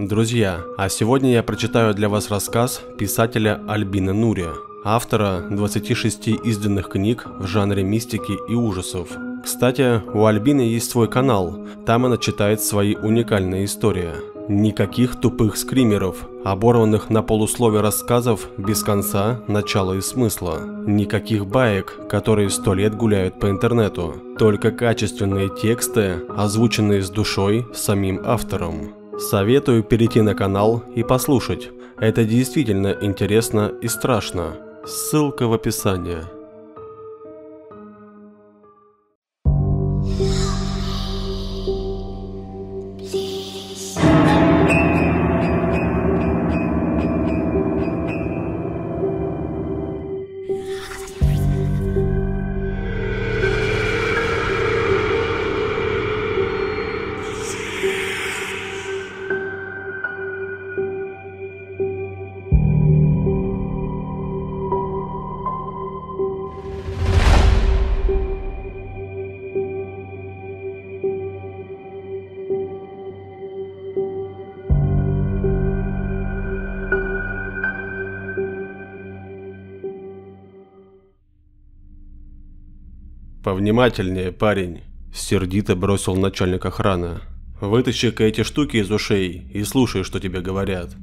Друзья, а сегодня я прочитаю для вас рассказ писателя Альбина Нури, автора 26 изданных книг в жанре мистики и ужасов. Кстати, у Альбины есть свой канал, там она читает свои уникальные истории. Никаких тупых скримеров, оборванных на полуслове рассказов без конца, начала и смысла. Никаких баек, которые сто лет гуляют по интернету. Только качественные тексты, озвученные с душой самим автором. Советую перейти на канал и послушать. Это действительно интересно и страшно. Ссылка в описании. «Повнимательнее, парень», – сердито бросил начальник охраны. «Вытащи-ка эти штуки из ушей и слушай, что тебе говорят».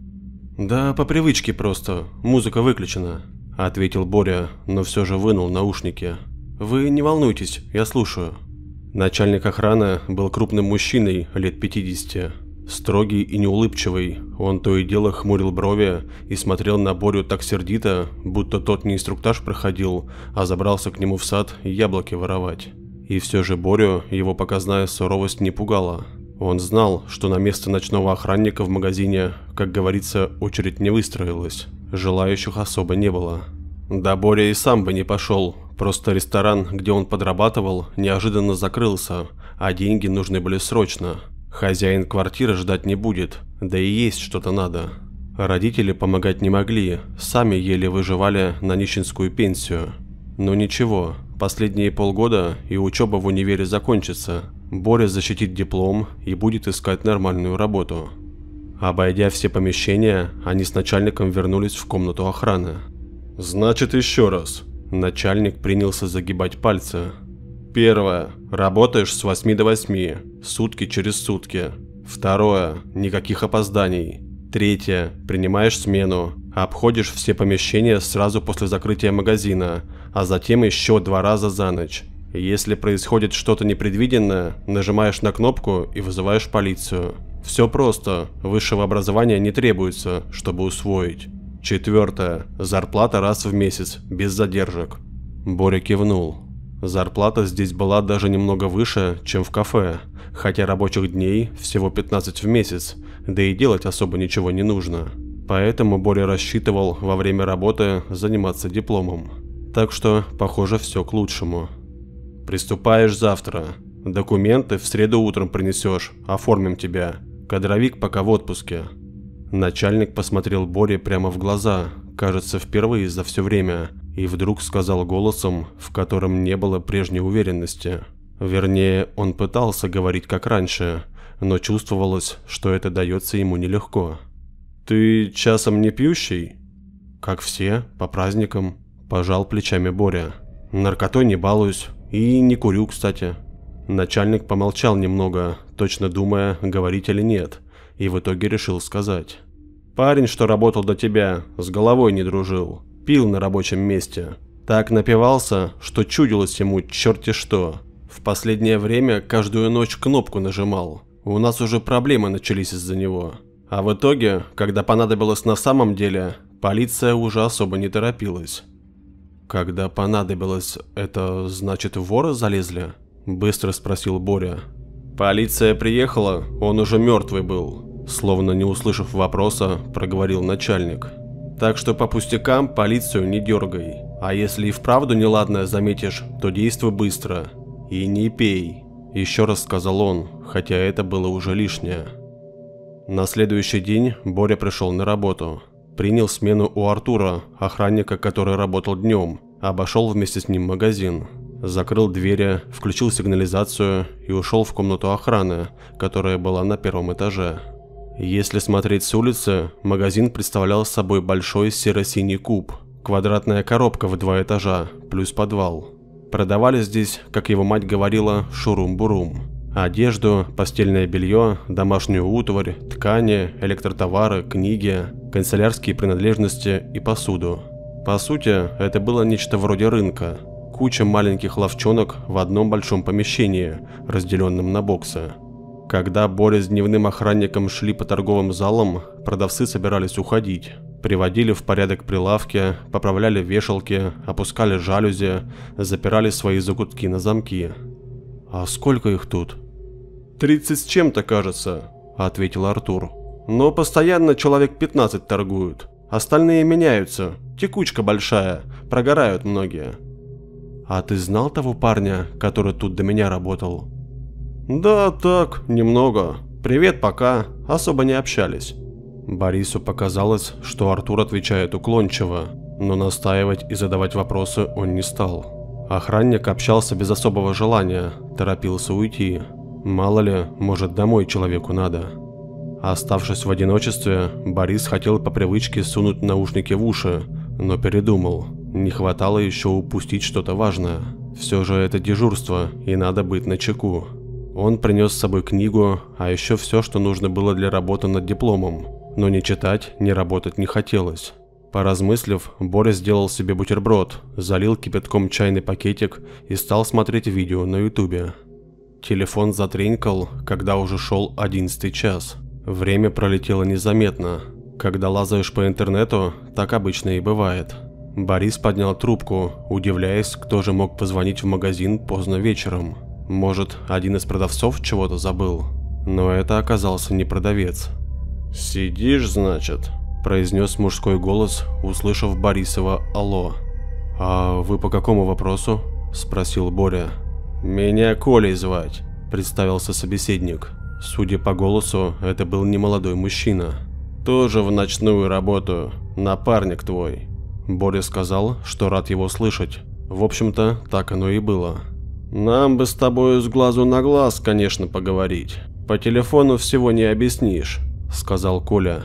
«Да, по привычке просто. Музыка выключена», – ответил Боря, но все же вынул наушники. «Вы не волнуйтесь, я слушаю». Начальник охраны был крупным мужчиной лет 50. Строгий и неулыбчивый, он то и дело хмурил брови и смотрел на Борю так сердито, будто тот не инструктаж проходил, а забрался к нему в сад яблоки воровать. И все же Борю его показная суровость не пугала. Он знал, что на место ночного охранника в магазине, как говорится, очередь не выстроилась. Желающих особо не было. Да Боря и сам бы не пошел, просто ресторан, где он подрабатывал, неожиданно закрылся, а деньги нужны были срочно – Хозяин квартиры ждать не будет, да и есть что-то надо. Родители помогать не могли, сами еле выживали на нищенскую пенсию. Но ничего, последние полгода и учеба в универе закончится. Боря защитит диплом и будет искать нормальную работу. Обойдя все помещения, они с начальником вернулись в комнату охраны. «Значит, еще раз». Начальник принялся загибать пальцы. Первое. Работаешь с 8 до 8, сутки через сутки. Второе. Никаких опозданий. Третье. Принимаешь смену. Обходишь все помещения сразу после закрытия магазина, а затем еще два раза за ночь. Если происходит что-то непредвиденное, нажимаешь на кнопку и вызываешь полицию. Все просто, высшего образования не требуется, чтобы усвоить. Четвертое. Зарплата раз в месяц, без задержек. Боря кивнул. Зарплата здесь была даже немного выше, чем в кафе, хотя рабочих дней всего 15 в месяц, да и делать особо ничего не нужно. Поэтому Боря рассчитывал во время работы заниматься дипломом. Так что, похоже, все к лучшему. Приступаешь завтра. Документы в среду утром принесешь, оформим тебя. Кадровик пока в отпуске. Начальник посмотрел Боре прямо в глаза, кажется, впервые за все время, и вдруг сказал голосом, в котором не было прежней уверенности. Вернее, он пытался говорить как раньше, но чувствовалось, что это дается ему нелегко. «Ты часом не пьющий?» «Как все, по праздникам», – пожал плечами Боря. «Наркотой не балуюсь и не курю, кстати». Начальник помолчал немного, точно думая, говорить или нет, и в итоге решил сказать. «Парень, что работал до тебя, с головой не дружил пил на рабочем месте. Так напивался, что чудилось ему черти что. В последнее время каждую ночь кнопку нажимал. У нас уже проблемы начались из-за него. А в итоге, когда понадобилось на самом деле, полиция уже особо не торопилась. «Когда понадобилось, это значит воры залезли?» – быстро спросил Боря. «Полиция приехала, он уже мертвый был», – словно не услышав вопроса, проговорил начальник. Так что по пустякам полицию не дергай. А если и вправду неладное заметишь, то действуй быстро. И не пей. Еще раз сказал он, хотя это было уже лишнее. На следующий день Боря пришел на работу. Принял смену у Артура, охранника, который работал днем. Обошел вместе с ним магазин. Закрыл двери, включил сигнализацию и ушел в комнату охраны, которая была на первом этаже. Если смотреть с улицы, магазин представлял собой большой серо-синий куб, квадратная коробка в два этажа, плюс подвал. Продавали здесь, как его мать говорила, шурум-бурум. Одежду, постельное белье, домашнюю утварь, ткани, электротовары, книги, канцелярские принадлежности и посуду. По сути, это было нечто вроде рынка. Куча маленьких ловчонок в одном большом помещении, разделенном на боксы. Когда Боря с дневным охранником шли по торговым залам, продавцы собирались уходить. Приводили в порядок прилавки, поправляли вешалки, опускали жалюзи, запирали свои закутки на замки. «А сколько их тут?» «Тридцать с чем-то, кажется», — ответил Артур. «Но постоянно человек 15 торгуют. Остальные меняются. Текучка большая, прогорают многие». «А ты знал того парня, который тут до меня работал?» «Да так, немного. Привет, пока. Особо не общались». Борису показалось, что Артур отвечает уклончиво, но настаивать и задавать вопросы он не стал. Охранник общался без особого желания, торопился уйти. Мало ли, может домой человеку надо. Оставшись в одиночестве, Борис хотел по привычке сунуть наушники в уши, но передумал. Не хватало еще упустить что-то важное. Все же это дежурство, и надо быть начеку. Он принес с собой книгу, а еще все, что нужно было для работы над дипломом. Но ни читать, ни работать не хотелось. Поразмыслив, Боря сделал себе бутерброд, залил кипятком чайный пакетик и стал смотреть видео на ютубе. Телефон затренькал, когда уже шел одиннадцатый час. Время пролетело незаметно. Когда лазаешь по интернету, так обычно и бывает. Борис поднял трубку, удивляясь, кто же мог позвонить в магазин поздно вечером. Может, один из продавцов чего-то забыл? Но это оказался не продавец. «Сидишь, значит?» – произнес мужской голос, услышав Борисова «Алло». «А вы по какому вопросу?» – спросил Боря. «Меня Колей звать», – представился собеседник. Судя по голосу, это был немолодой мужчина. «Тоже в ночную работу. Напарник твой». Боря сказал, что рад его слышать. В общем-то, так оно и было. Нам бы с тобой с глазу на глаз, конечно, поговорить. По телефону всего не объяснишь, сказал Коля.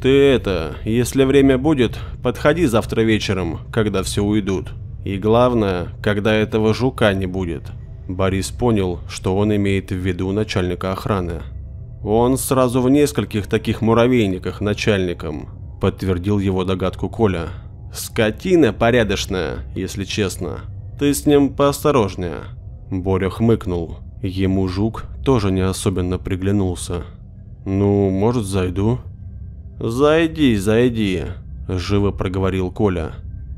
Ты это, если время будет, подходи завтра вечером, когда все уйдут. И главное, когда этого жука не будет. Борис понял, что он имеет в виду начальника охраны. Он сразу в нескольких таких муравейниках начальником, подтвердил его догадку Коля. Скотина порядочная, если честно. Ты с ним поосторожнее. Боря хмыкнул. Ему жук тоже не особенно приглянулся. «Ну, может, зайду?» «Зайди, зайди», – живо проговорил Коля.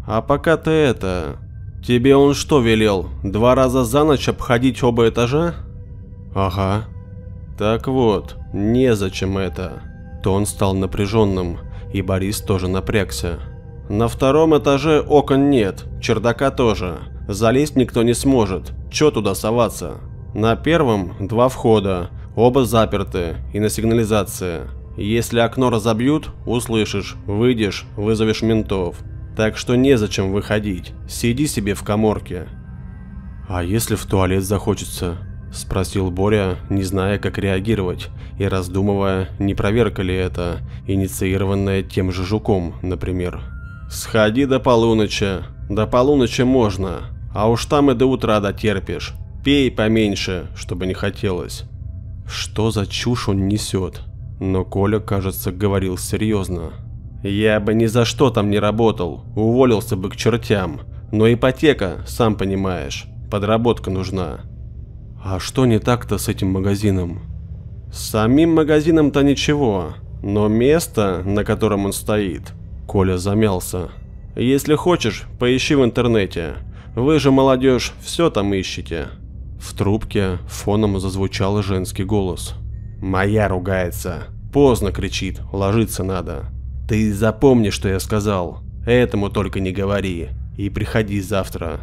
«А пока ты это... Тебе он что велел, два раза за ночь обходить оба этажа?» «Ага». «Так вот, незачем это». Тон стал напряженным, и Борис тоже напрягся. «На втором этаже окон нет, чердака тоже. Залезть никто не сможет, чё туда соваться? На первом два входа, оба заперты и на сигнализации. Если окно разобьют, услышишь, выйдешь, вызовешь ментов. Так что незачем выходить, сиди себе в коморке. А если в туалет захочется? Спросил Боря, не зная, как реагировать, и раздумывая, не проверка ли это, инициированная тем же жуком, например. «Сходи до полуночи. До полуночи можно. А уж там и до утра дотерпишь. Пей поменьше, чтобы не хотелось. Что за чушь он несет? Но Коля, кажется, говорил серьезно. Я бы ни за что там не работал, уволился бы к чертям. Но ипотека, сам понимаешь, подработка нужна. А что не так-то с этим магазином? С самим магазином-то ничего, но место, на котором он стоит, Коля замялся. Если хочешь, поищи в интернете. Вы же, молодежь, все там ищете. В трубке фоном зазвучал женский голос. Моя ругается. Поздно кричит, ложиться надо. Ты запомни, что я сказал. Этому только не говори. И приходи завтра.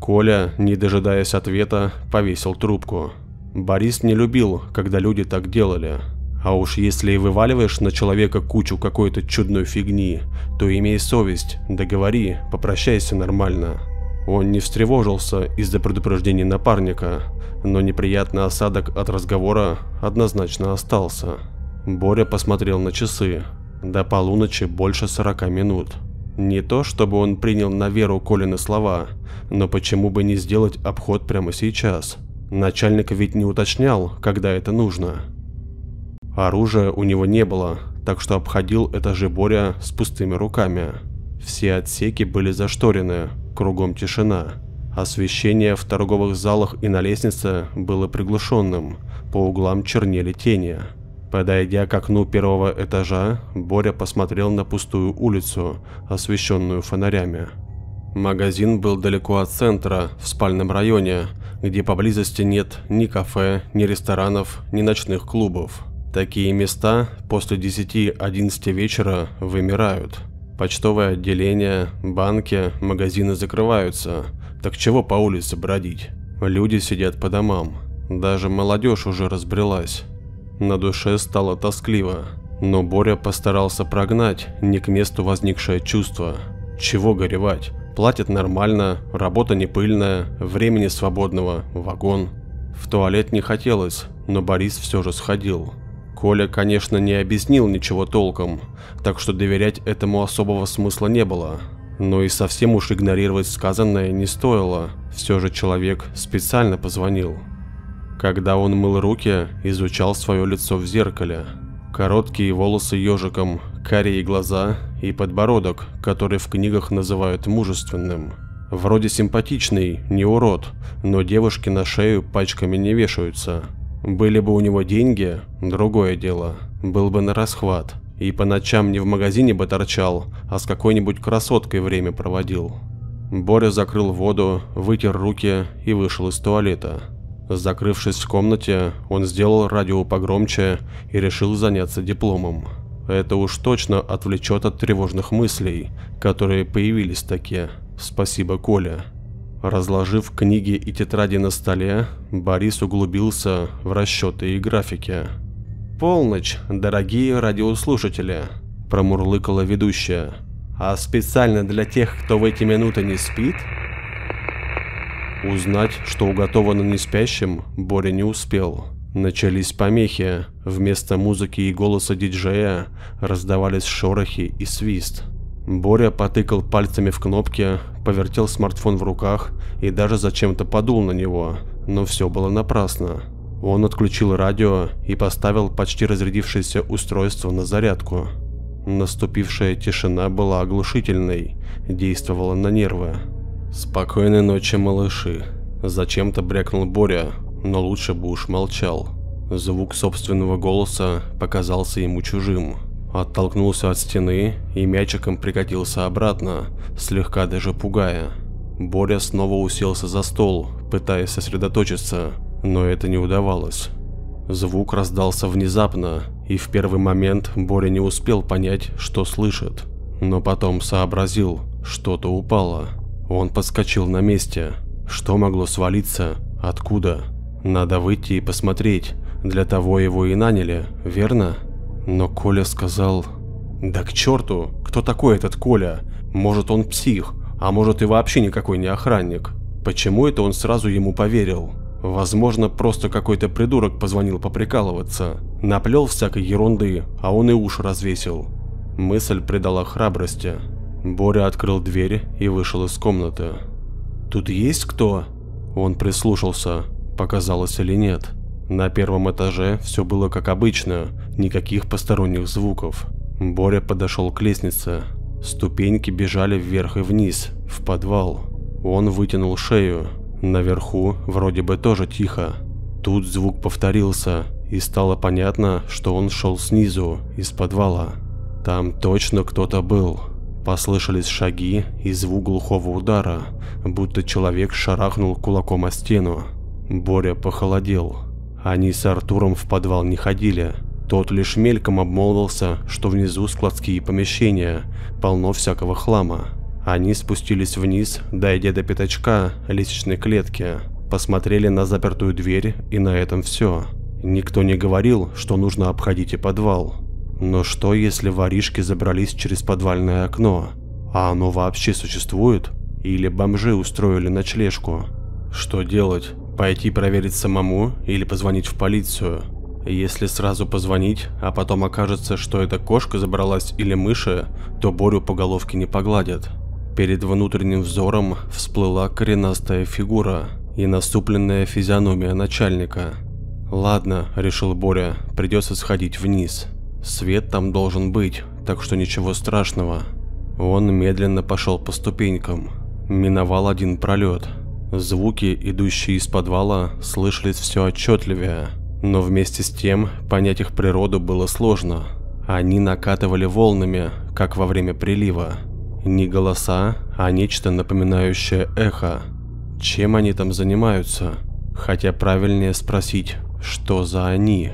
Коля, не дожидаясь ответа, повесил трубку. Борис не любил, когда люди так делали. А уж если и вываливаешь на человека кучу какой-то чудной фигни, то имей совесть, договори, попрощайся нормально. Он не встревожился из-за предупреждений напарника, но неприятный осадок от разговора однозначно остался. Боря посмотрел на часы. До полуночи больше 40 минут. Не то, чтобы он принял на веру Колины слова, но почему бы не сделать обход прямо сейчас? Начальник ведь не уточнял, когда это нужно. Оружия у него не было, так что обходил этажи Боря с пустыми руками. Все отсеки были зашторены, кругом тишина. Освещение в торговых залах и на лестнице было приглушенным, по углам чернели тени. Подойдя к окну первого этажа, Боря посмотрел на пустую улицу, освещенную фонарями. Магазин был далеко от центра, в спальном районе, где поблизости нет ни кафе, ни ресторанов, ни ночных клубов. Такие места после 10-11 вечера вымирают. Почтовое отделение, банки, магазины закрываются. Так чего по улице бродить? Люди сидят по домам. Даже молодежь уже разбрелась. На душе стало тоскливо, но Боря постарался прогнать не к месту возникшее чувство. Чего горевать? Платят нормально, работа не пыльная, времени свободного, вагон. В туалет не хотелось, но Борис все же сходил. Коля, конечно, не объяснил ничего толком, так что доверять этому особого смысла не было. Но и совсем уж игнорировать сказанное не стоило, все же человек специально позвонил. Когда он мыл руки, изучал свое лицо в зеркале. Короткие волосы ежиком, карие глаза и подбородок, который в книгах называют мужественным. Вроде симпатичный, не урод, но девушки на шею пачками не вешаются. Были бы у него деньги, другое дело, был бы на расхват. И по ночам не в магазине бы торчал, а с какой-нибудь красоткой время проводил. Боря закрыл воду, вытер руки и вышел из туалета. Закрывшись в комнате, он сделал радио погромче и решил заняться дипломом. Это уж точно отвлечет от тревожных мыслей, которые появились такие. Спасибо, Коля. Разложив книги и тетради на столе, Борис углубился в расчеты и графики. «Полночь, дорогие радиослушатели», – промурлыкала ведущая. «А специально для тех, кто в эти минуты не спит, Узнать, что уготовано неспящим, Боря не успел. Начались помехи, вместо музыки и голоса диджея раздавались шорохи и свист. Боря потыкал пальцами в кнопки, повертел смартфон в руках и даже зачем-то подул на него, но все было напрасно. Он отключил радио и поставил почти разрядившееся устройство на зарядку. Наступившая тишина была оглушительной, действовала на нервы. «Спокойной ночи, малыши», – зачем-то брякнул Боря, но лучше бы уж молчал. Звук собственного голоса показался ему чужим. Оттолкнулся от стены и мячиком прикатился обратно, слегка даже пугая. Боря снова уселся за стол, пытаясь сосредоточиться, но это не удавалось. Звук раздался внезапно, и в первый момент Боря не успел понять, что слышит. Но потом сообразил, что-то упало. Он подскочил на месте. Что могло свалиться? Откуда? Надо выйти и посмотреть. Для того его и наняли, верно? Но Коля сказал... Да к черту, кто такой этот Коля? Может он псих, а может и вообще никакой не охранник. Почему это он сразу ему поверил? Возможно, просто какой-то придурок позвонил поприкалываться. Наплел всякой ерунды, а он и уши развесил. Мысль придала храбрости. Боря открыл дверь и вышел из комнаты. «Тут есть кто?» Он прислушался, показалось или нет. На первом этаже все было как обычно, никаких посторонних звуков. Боря подошел к лестнице. Ступеньки бежали вверх и вниз, в подвал. Он вытянул шею. Наверху вроде бы тоже тихо. Тут звук повторился, и стало понятно, что он шел снизу, из подвала. Там точно кто-то был. Послышались шаги и звук глухого удара, будто человек шарахнул кулаком о стену. Боря похолодел. Они с Артуром в подвал не ходили. Тот лишь мельком обмолвился, что внизу складские помещения, полно всякого хлама. Они спустились вниз, дойдя до пятачка лестничной клетки, посмотрели на запертую дверь и на этом все. Никто не говорил, что нужно обходить и подвал. Но что если воришки забрались через подвальное окно? А оно вообще существует? Или бомжи устроили ночлежку? Что делать? Пойти проверить самому или позвонить в полицию? Если сразу позвонить, а потом окажется, что это кошка забралась или мыши, то Борю по головке не погладят. Перед внутренним взором всплыла коренастая фигура и наступленная физиономия начальника. «Ладно», – решил Боря, – «придется сходить вниз. Свет там должен быть, так что ничего страшного». Он медленно пошел по ступенькам. Миновал один пролет. Звуки, идущие из подвала, слышались все отчетливее – но вместе с тем понять их природу было сложно. Они накатывали волнами, как во время прилива. Не голоса, а нечто напоминающее эхо. Чем они там занимаются? Хотя правильнее спросить, что за они?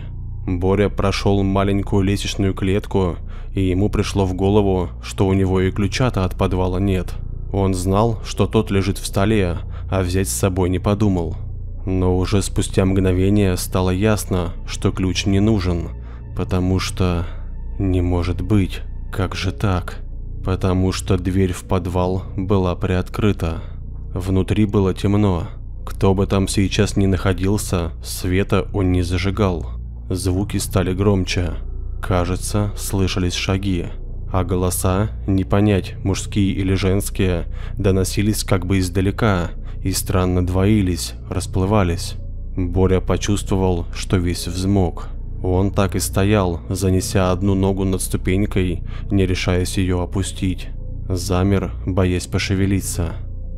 Боря прошел маленькую лестничную клетку, и ему пришло в голову, что у него и ключа-то от подвала нет. Он знал, что тот лежит в столе, а взять с собой не подумал. Но уже спустя мгновение стало ясно, что ключ не нужен, потому что... Не может быть, как же так? Потому что дверь в подвал была приоткрыта. Внутри было темно. Кто бы там сейчас ни находился, света он не зажигал. Звуки стали громче. Кажется, слышались шаги. А голоса, не понять, мужские или женские, доносились как бы издалека, и странно двоились, расплывались. Боря почувствовал, что весь взмок. Он так и стоял, занеся одну ногу над ступенькой, не решаясь ее опустить. Замер, боясь пошевелиться.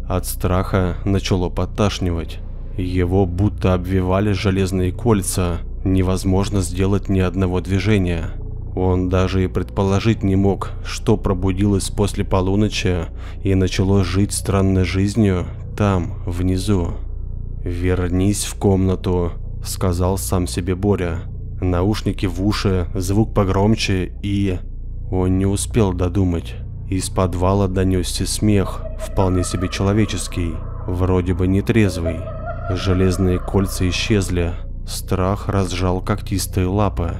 От страха начало подташнивать. Его будто обвивали железные кольца, невозможно сделать ни одного движения. Он даже и предположить не мог, что пробудилось после полуночи и начало жить странной жизнью там, внизу. «Вернись в комнату», — сказал сам себе Боря. Наушники в уши, звук погромче и... Он не успел додумать. Из подвала донесся смех, вполне себе человеческий, вроде бы нетрезвый. Железные кольца исчезли, страх разжал когтистые лапы.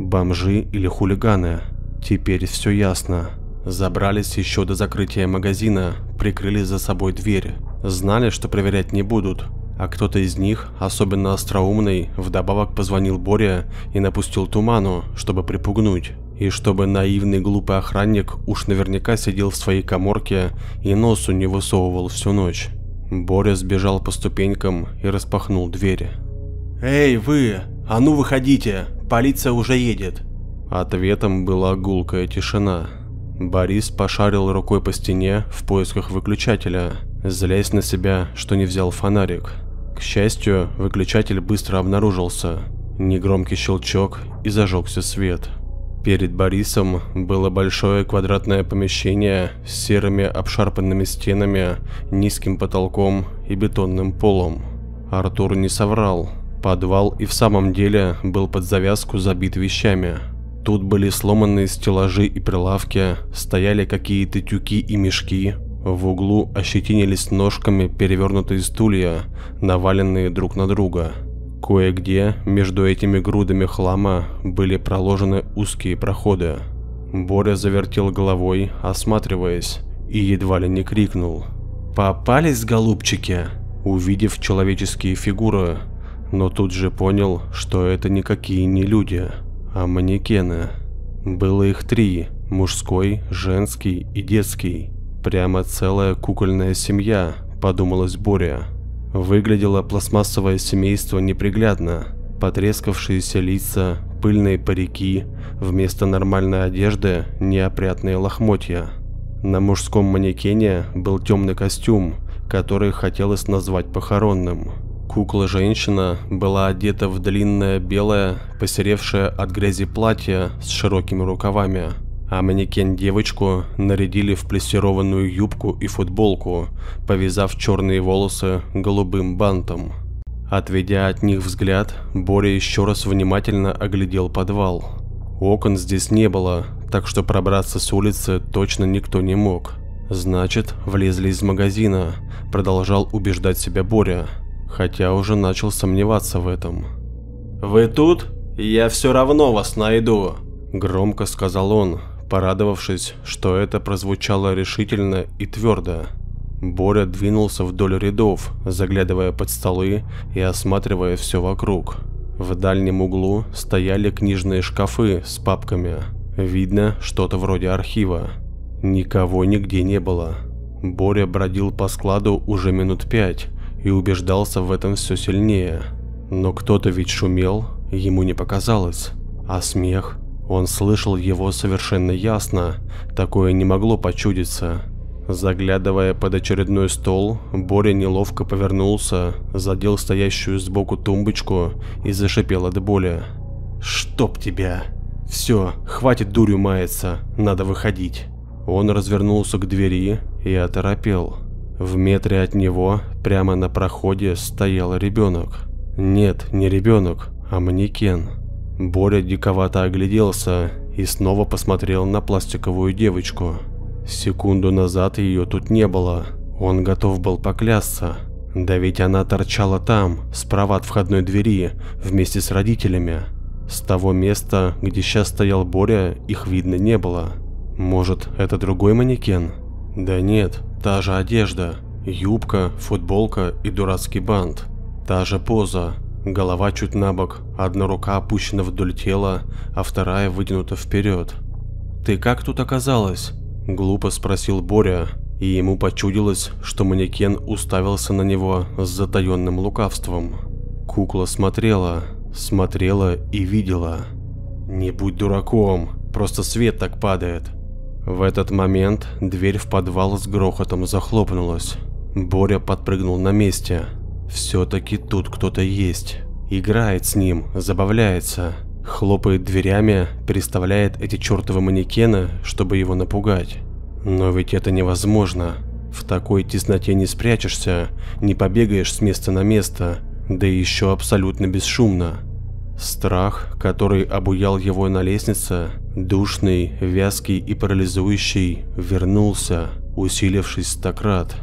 Бомжи или хулиганы? Теперь все ясно. Забрались еще до закрытия магазина, прикрыли за собой дверь. Знали, что проверять не будут, а кто-то из них, особенно остроумный, вдобавок позвонил Боре и напустил туману, чтобы припугнуть. И чтобы наивный глупый охранник уж наверняка сидел в своей коморке и носу не высовывал всю ночь. Боря сбежал по ступенькам и распахнул двери. «Эй, вы! А ну выходите! Полиция уже едет!» Ответом была гулкая тишина. Борис пошарил рукой по стене в поисках выключателя, злясь на себя, что не взял фонарик. К счастью, выключатель быстро обнаружился. Негромкий щелчок и зажегся свет. Перед Борисом было большое квадратное помещение с серыми обшарпанными стенами, низким потолком и бетонным полом. Артур не соврал. Подвал и в самом деле был под завязку забит вещами. Тут были сломанные стеллажи и прилавки, стояли какие-то тюки и мешки. В углу ощетинились ножками перевернутые стулья, наваленные друг на друга. Кое-где между этими грудами хлама были проложены узкие проходы. Боря завертел головой, осматриваясь, и едва ли не крикнул. «Попались, голубчики!» Увидев человеческие фигуры, но тут же понял, что это никакие не люди а манекены. Было их три – мужской, женский и детский. Прямо целая кукольная семья, подумалось Боря. Выглядело пластмассовое семейство неприглядно. Потрескавшиеся лица, пыльные парики, вместо нормальной одежды – неопрятные лохмотья. На мужском манекене был темный костюм, который хотелось назвать похоронным. Кукла-женщина была одета в длинное белое, посеревшее от грязи платье с широкими рукавами, а манекен-девочку нарядили в плессированную юбку и футболку, повязав черные волосы голубым бантом. Отведя от них взгляд, Боря еще раз внимательно оглядел подвал. Окон здесь не было, так что пробраться с улицы точно никто не мог. Значит, влезли из магазина, продолжал убеждать себя Боря хотя уже начал сомневаться в этом. «Вы тут? Я все равно вас найду», – громко сказал он, порадовавшись, что это прозвучало решительно и твердо. Боря двинулся вдоль рядов, заглядывая под столы и осматривая все вокруг. В дальнем углу стояли книжные шкафы с папками. Видно, что-то вроде архива. Никого нигде не было. Боря бродил по складу уже минут пять и убеждался в этом все сильнее. Но кто-то ведь шумел, ему не показалось. А смех? Он слышал его совершенно ясно, такое не могло почудиться. Заглядывая под очередной стол, Боря неловко повернулся, задел стоящую сбоку тумбочку и зашипел от боли. «Чтоб тебя! Все, хватит дурью маяться, надо выходить!» Он развернулся к двери и оторопел. В метре от него, прямо на проходе, стоял ребенок. Нет, не ребенок, а манекен. Боря диковато огляделся и снова посмотрел на пластиковую девочку. Секунду назад ее тут не было, он готов был поклясться. Да ведь она торчала там, справа от входной двери, вместе с родителями. С того места, где сейчас стоял Боря, их видно не было. Может, это другой манекен? Да нет, та же одежда. Юбка, футболка и дурацкий бант. Та же поза. Голова чуть на бок, одна рука опущена вдоль тела, а вторая вытянута вперед. «Ты как тут оказалась?» – глупо спросил Боря, и ему почудилось, что манекен уставился на него с затаенным лукавством. Кукла смотрела, смотрела и видела. «Не будь дураком, просто свет так падает», в этот момент дверь в подвал с грохотом захлопнулась. Боря подпрыгнул на месте. Все-таки тут кто-то есть. Играет с ним, забавляется. Хлопает дверями, переставляет эти чертовы манекены, чтобы его напугать. Но ведь это невозможно. В такой тесноте не спрячешься, не побегаешь с места на место, да еще абсолютно бесшумно. Страх, который обуял его на лестнице, душный, вязкий и парализующий, вернулся, усилившись стократ.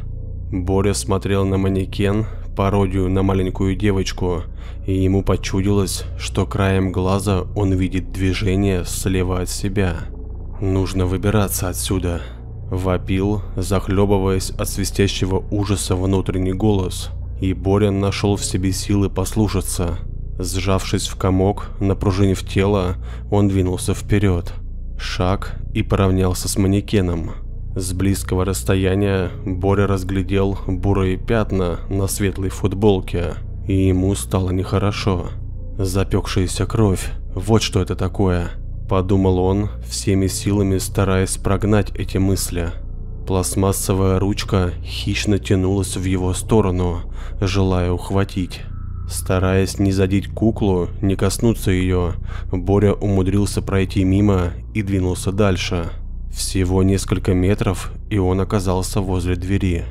Боря смотрел на манекен, пародию на маленькую девочку, и ему почудилось, что краем глаза он видит движение слева от себя. Нужно выбираться отсюда. Вопил, захлебываясь от свистящего ужаса внутренний голос, и Боря нашел в себе силы послушаться – Сжавшись в комок, напружинив тело, он двинулся вперед. Шаг и поравнялся с манекеном. С близкого расстояния Боря разглядел бурые пятна на светлой футболке, и ему стало нехорошо. Запекшаяся кровь, вот что это такое, подумал он, всеми силами стараясь прогнать эти мысли. Пластмассовая ручка хищно тянулась в его сторону, желая ухватить. Стараясь не задеть куклу, не коснуться ее, Боря умудрился пройти мимо и двинулся дальше. Всего несколько метров, и он оказался возле двери.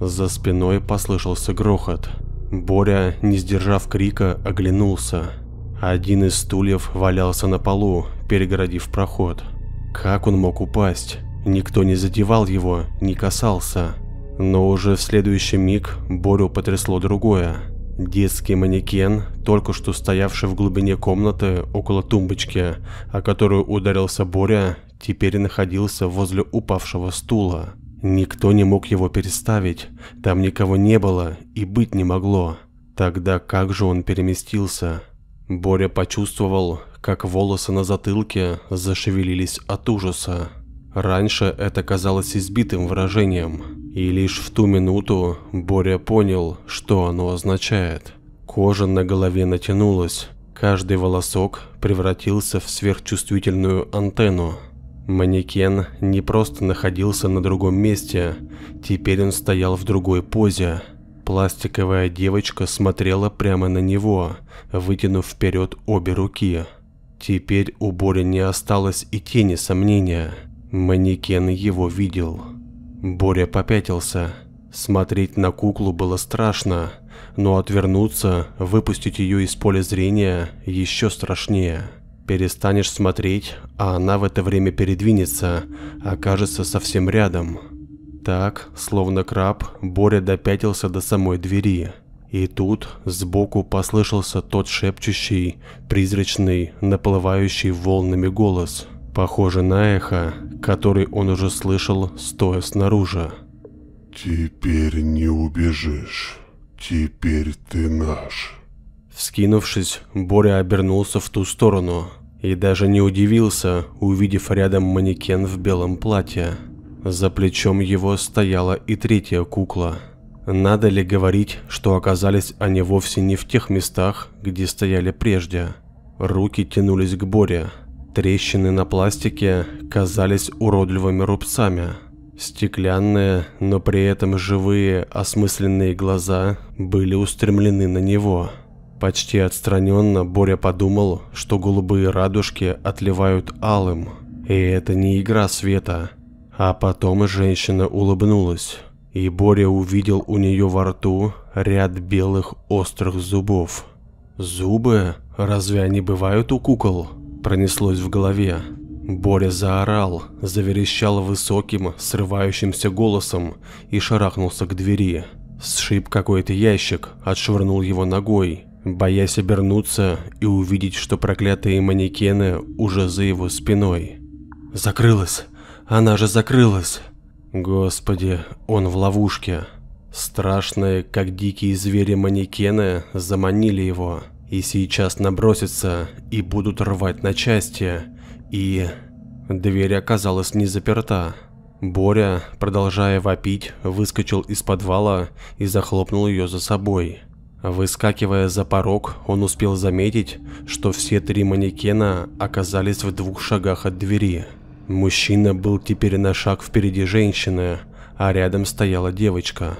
За спиной послышался грохот. Боря, не сдержав крика, оглянулся. Один из стульев валялся на полу, перегородив проход. Как он мог упасть? Никто не задевал его, не касался. Но уже в следующий миг Борю потрясло другое. Детский манекен, только что стоявший в глубине комнаты около тумбочки, о которую ударился Боря, теперь находился возле упавшего стула. Никто не мог его переставить, там никого не было и быть не могло. Тогда как же он переместился? Боря почувствовал, как волосы на затылке зашевелились от ужаса. Раньше это казалось избитым выражением, и лишь в ту минуту Боря понял, что оно означает. Кожа на голове натянулась, каждый волосок превратился в сверхчувствительную антенну. Манекен не просто находился на другом месте, теперь он стоял в другой позе. Пластиковая девочка смотрела прямо на него, вытянув вперед обе руки. Теперь у Бори не осталось и тени сомнения – Манекен его видел. Боря попятился. Смотреть на куклу было страшно, но отвернуться, выпустить ее из поля зрения еще страшнее. Перестанешь смотреть, а она в это время передвинется, окажется совсем рядом. Так, словно краб, Боря допятился до самой двери. И тут сбоку послышался тот шепчущий, призрачный, наплывающий волнами голос – Похоже на эхо, который он уже слышал, стоя снаружи. «Теперь не убежишь. Теперь ты наш». Вскинувшись, Боря обернулся в ту сторону и даже не удивился, увидев рядом манекен в белом платье. За плечом его стояла и третья кукла. Надо ли говорить, что оказались они вовсе не в тех местах, где стояли прежде? Руки тянулись к Боре. Трещины на пластике казались уродливыми рубцами. Стеклянные, но при этом живые, осмысленные глаза были устремлены на него. Почти отстраненно Боря подумал, что голубые радужки отливают алым. И это не игра света. А потом женщина улыбнулась, и Боря увидел у нее во рту ряд белых острых зубов. «Зубы? Разве они бывают у кукол?» Пронеслось в голове. Боря заорал, заверещал высоким, срывающимся голосом и шарахнулся к двери. Сшиб какой-то ящик, отшвырнул его ногой, боясь обернуться и увидеть, что проклятые манекены уже за его спиной. «Закрылась! Она же закрылась!» Господи, он в ловушке. Страшные, как дикие звери манекены, заманили его. И сейчас набросятся и будут рвать на части. И... Дверь оказалась не заперта. Боря, продолжая вопить, выскочил из подвала и захлопнул ее за собой. Выскакивая за порог, он успел заметить, что все три манекена оказались в двух шагах от двери. Мужчина был теперь на шаг впереди женщины, а рядом стояла девочка.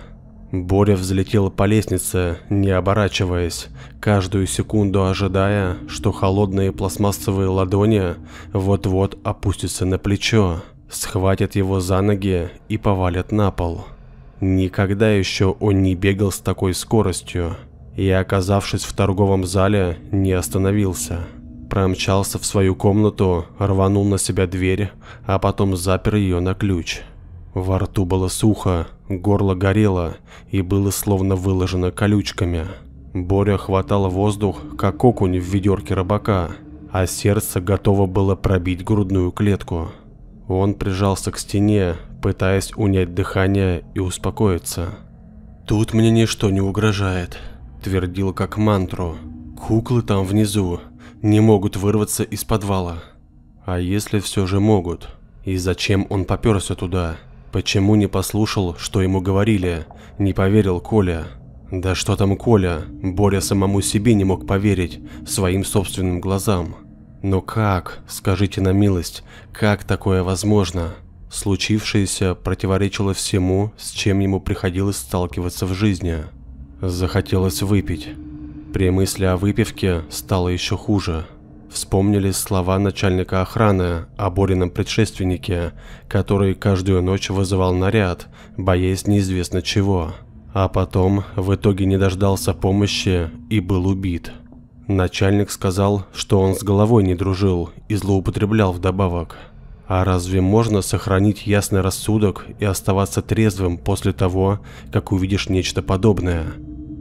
Боря взлетел по лестнице, не оборачиваясь, каждую секунду ожидая, что холодные пластмассовые ладони вот-вот опустятся на плечо, схватят его за ноги и повалят на пол. Никогда еще он не бегал с такой скоростью и, оказавшись в торговом зале, не остановился. Промчался в свою комнату, рванул на себя дверь, а потом запер ее на ключ. Во рту было сухо, горло горело и было словно выложено колючками. Боря хватал воздух, как окунь в ведерке рыбака, а сердце готово было пробить грудную клетку. Он прижался к стене, пытаясь унять дыхание и успокоиться. «Тут мне ничто не угрожает», – твердил как мантру. «Куклы там внизу не могут вырваться из подвала. А если все же могут? И зачем он поперся туда?» Почему не послушал, что ему говорили? Не поверил Коля. Да что там Коля? Боря самому себе не мог поверить, своим собственным глазам. Но как, скажите на милость, как такое возможно? Случившееся противоречило всему, с чем ему приходилось сталкиваться в жизни. Захотелось выпить. При мысли о выпивке стало еще хуже. Вспомнились слова начальника охраны о Борином предшественнике, который каждую ночь вызывал наряд, боясь неизвестно чего. А потом в итоге не дождался помощи и был убит. Начальник сказал, что он с головой не дружил и злоупотреблял вдобавок. А разве можно сохранить ясный рассудок и оставаться трезвым после того, как увидишь нечто подобное?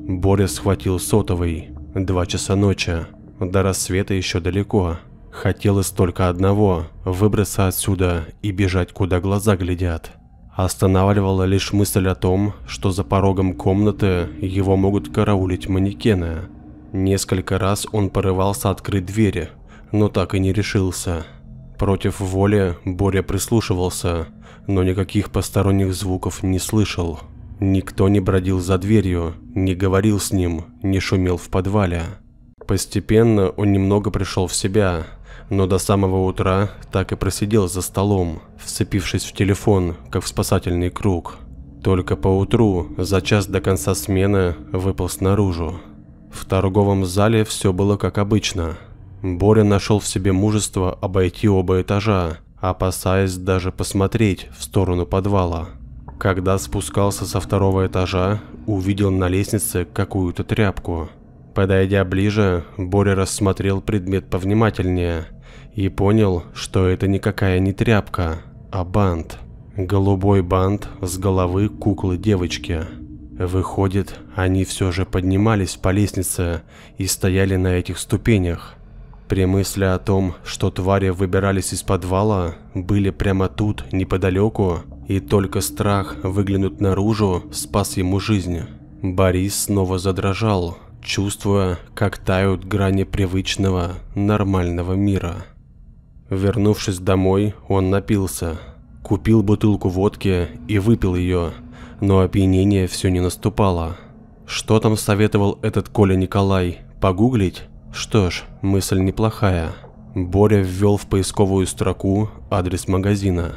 Боря схватил сотовый. Два часа ночи. До рассвета еще далеко. Хотелось только одного – выбраться отсюда и бежать, куда глаза глядят. Останавливала лишь мысль о том, что за порогом комнаты его могут караулить манекены. Несколько раз он порывался открыть двери, но так и не решился. Против воли Боря прислушивался, но никаких посторонних звуков не слышал. Никто не бродил за дверью, не говорил с ним, не шумел в подвале. Постепенно он немного пришел в себя, но до самого утра так и просидел за столом, вцепившись в телефон, как в спасательный круг. Только поутру, за час до конца смены, выпал снаружи. В торговом зале все было как обычно. Боря нашел в себе мужество обойти оба этажа, опасаясь даже посмотреть в сторону подвала. Когда спускался со второго этажа, увидел на лестнице какую-то тряпку – Подойдя ближе, Боря рассмотрел предмет повнимательнее и понял, что это никакая не тряпка, а бант. Голубой бант с головы куклы девочки. Выходит, они все же поднимались по лестнице и стояли на этих ступенях. При мысли о том, что твари выбирались из подвала, были прямо тут, неподалеку, и только страх выглянуть наружу спас ему жизнь. Борис снова задрожал, чувствуя, как тают грани привычного, нормального мира. Вернувшись домой, он напился, купил бутылку водки и выпил ее, но опьянение все не наступало. Что там советовал этот Коля Николай? Погуглить? Что ж, мысль неплохая. Боря ввел в поисковую строку адрес магазина.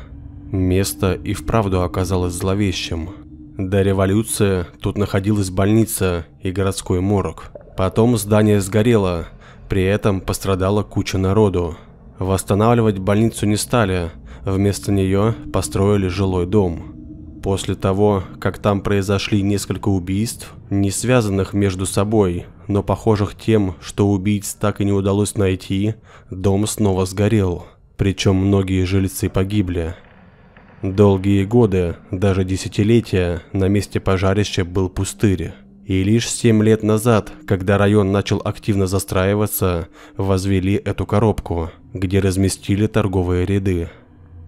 Место и вправду оказалось зловещим. До революции тут находилась больница и городской морг. Потом здание сгорело, при этом пострадала куча народу. Восстанавливать больницу не стали, вместо нее построили жилой дом. После того, как там произошли несколько убийств, не связанных между собой, но похожих тем, что убийц так и не удалось найти, дом снова сгорел, причем многие жильцы погибли. Долгие годы, даже десятилетия, на месте пожарища был пустырь. И лишь семь лет назад, когда район начал активно застраиваться, возвели эту коробку, где разместили торговые ряды.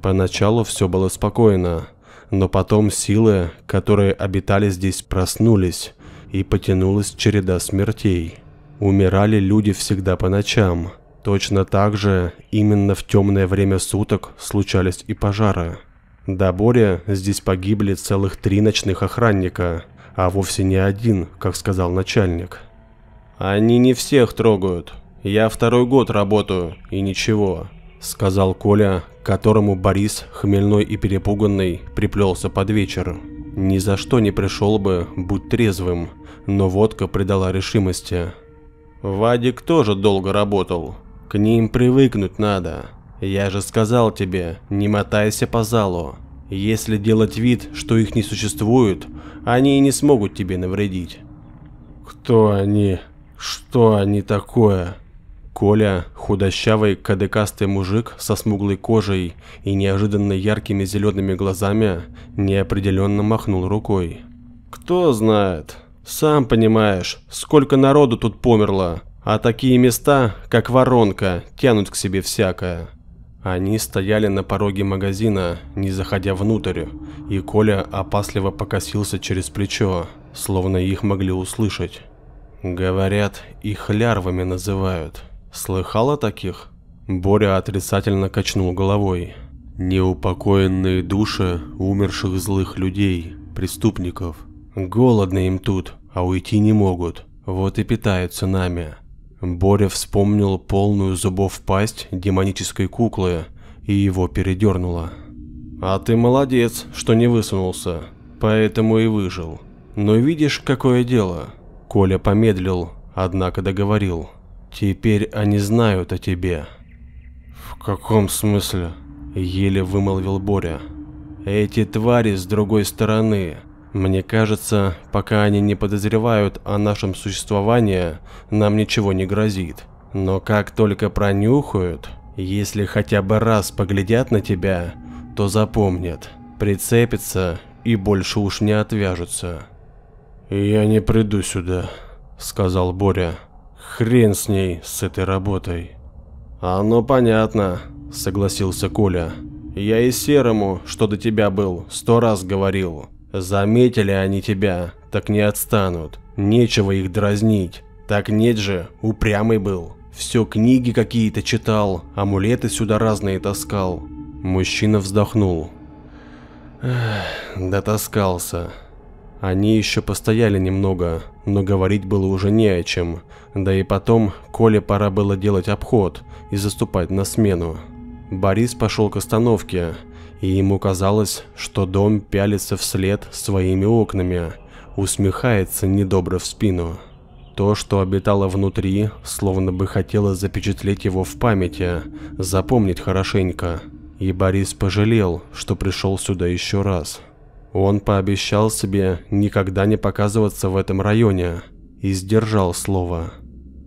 Поначалу все было спокойно, но потом силы, которые обитали здесь, проснулись, и потянулась череда смертей. Умирали люди всегда по ночам. Точно так же именно в темное время суток случались и пожары. До Боря здесь погибли целых три ночных охранника, а вовсе не один, как сказал начальник. «Они не всех трогают. Я второй год работаю, и ничего», — сказал Коля, которому Борис, хмельной и перепуганный, приплелся под вечер. Ни за что не пришел бы, будь трезвым, но водка придала решимости. «Вадик тоже долго работал. К ним привыкнуть надо», я же сказал тебе, не мотайся по залу. Если делать вид, что их не существует, они и не смогут тебе навредить. Кто они? Что они такое? Коля, худощавый кадыкастый мужик со смуглой кожей и неожиданно яркими зелеными глазами, неопределенно махнул рукой. Кто знает. Сам понимаешь, сколько народу тут померло, а такие места, как воронка, тянут к себе всякое. Они стояли на пороге магазина, не заходя внутрь, и Коля опасливо покосился через плечо, словно их могли услышать. Говорят, их лярвами называют. Слыхал о таких? Боря отрицательно качнул головой. Неупокоенные души умерших злых людей, преступников. Голодно им тут, а уйти не могут. Вот и питаются нами. Боря вспомнил полную зубов пасть демонической куклы, и его передернуло. «А ты молодец, что не высунулся, поэтому и выжил. Но видишь, какое дело?» Коля помедлил, однако договорил. «Теперь они знают о тебе». «В каком смысле?» – еле вымолвил Боря. «Эти твари с другой стороны, мне кажется, пока они не подозревают о нашем существовании, нам ничего не грозит. Но как только пронюхают, если хотя бы раз поглядят на тебя, то запомнят, прицепятся и больше уж не отвяжутся. «Я не приду сюда», — сказал Боря. «Хрен с ней, с этой работой». «Оно понятно», — согласился Коля. «Я и Серому, что до тебя был, сто раз говорил. Заметили они тебя, так не отстанут. Нечего их дразнить. Так нет же, упрямый был. Все книги какие-то читал, амулеты сюда разные таскал. Мужчина вздохнул. Эх, дотаскался. Они еще постояли немного, но говорить было уже не о чем. Да и потом, Коле пора было делать обход и заступать на смену. Борис пошел к остановке, и ему казалось, что дом пялится вслед своими окнами, усмехается недобро в спину. То, что обитало внутри, словно бы хотело запечатлеть его в памяти, запомнить хорошенько. И Борис пожалел, что пришел сюда еще раз. Он пообещал себе никогда не показываться в этом районе и сдержал слово.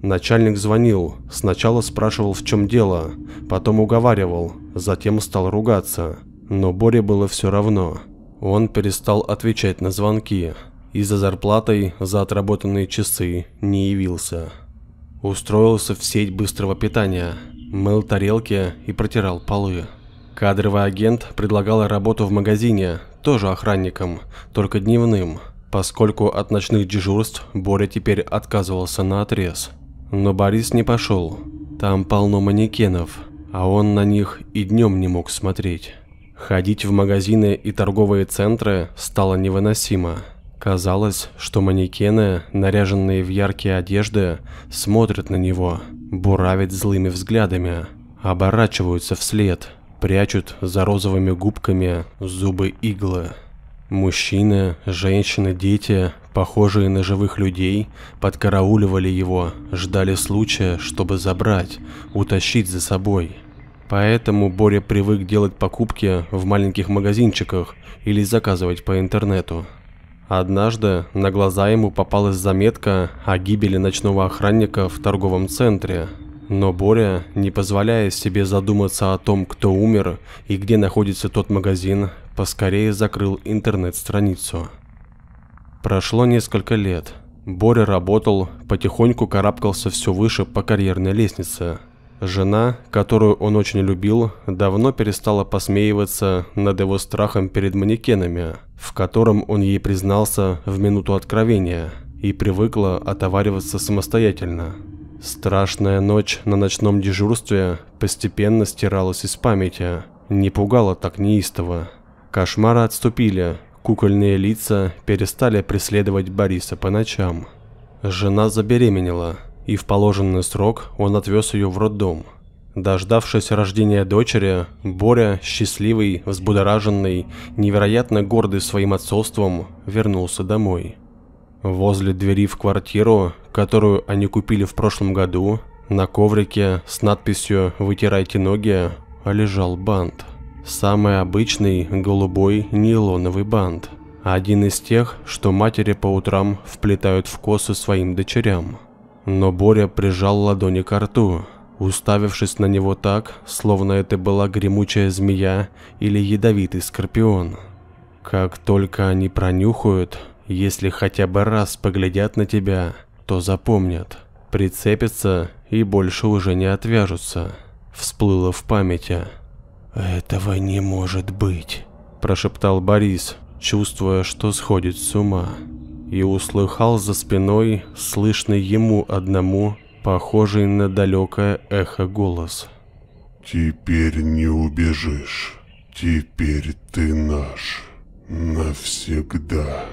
Начальник звонил, сначала спрашивал в чем дело, потом уговаривал, затем стал ругаться. Но Боре было все равно. Он перестал отвечать на звонки и за зарплатой за отработанные часы не явился. Устроился в сеть быстрого питания, мыл тарелки и протирал полы. Кадровый агент предлагал работу в магазине, тоже охранником, только дневным. Поскольку от ночных дежурств Боря теперь отказывался на отрез. Но Борис не пошел. Там полно манекенов, а он на них и днем не мог смотреть. Ходить в магазины и торговые центры стало невыносимо. Казалось, что манекены, наряженные в яркие одежды, смотрят на него, буравят злыми взглядами, оборачиваются вслед, прячут за розовыми губками зубы иглы. Мужчины, женщины, дети, похожие на живых людей, подкарауливали его, ждали случая, чтобы забрать, утащить за собой. Поэтому Боря привык делать покупки в маленьких магазинчиках или заказывать по интернету. Однажды на глаза ему попалась заметка о гибели ночного охранника в торговом центре. Но Боря, не позволяя себе задуматься о том, кто умер и где находится тот магазин, поскорее закрыл интернет-страницу. Прошло несколько лет. Боря работал, потихоньку карабкался все выше по карьерной лестнице – Жена, которую он очень любил, давно перестала посмеиваться над его страхом перед манекенами, в котором он ей признался в минуту откровения, и привыкла отовариваться самостоятельно. Страшная ночь на ночном дежурстве постепенно стиралась из памяти, не пугала так неистово. Кошмары отступили, кукольные лица перестали преследовать Бориса по ночам. Жена забеременела – и в положенный срок он отвез ее в роддом. Дождавшись рождения дочери, Боря, счастливый, взбудораженный, невероятно гордый своим отцовством, вернулся домой. Возле двери в квартиру, которую они купили в прошлом году, на коврике с надписью «Вытирайте ноги» лежал бант. Самый обычный голубой нейлоновый бант. Один из тех, что матери по утрам вплетают в косы своим дочерям. Но Боря прижал ладони к рту, уставившись на него так, словно это была гремучая змея или ядовитый скорпион. Как только они пронюхают, если хотя бы раз поглядят на тебя, то запомнят, прицепятся и больше уже не отвяжутся. Всплыло в памяти. «Этого не может быть», – прошептал Борис, чувствуя, что сходит с ума и услыхал за спиной, слышный ему одному, похожий на далекое эхо голос. «Теперь не убежишь. Теперь ты наш. Навсегда».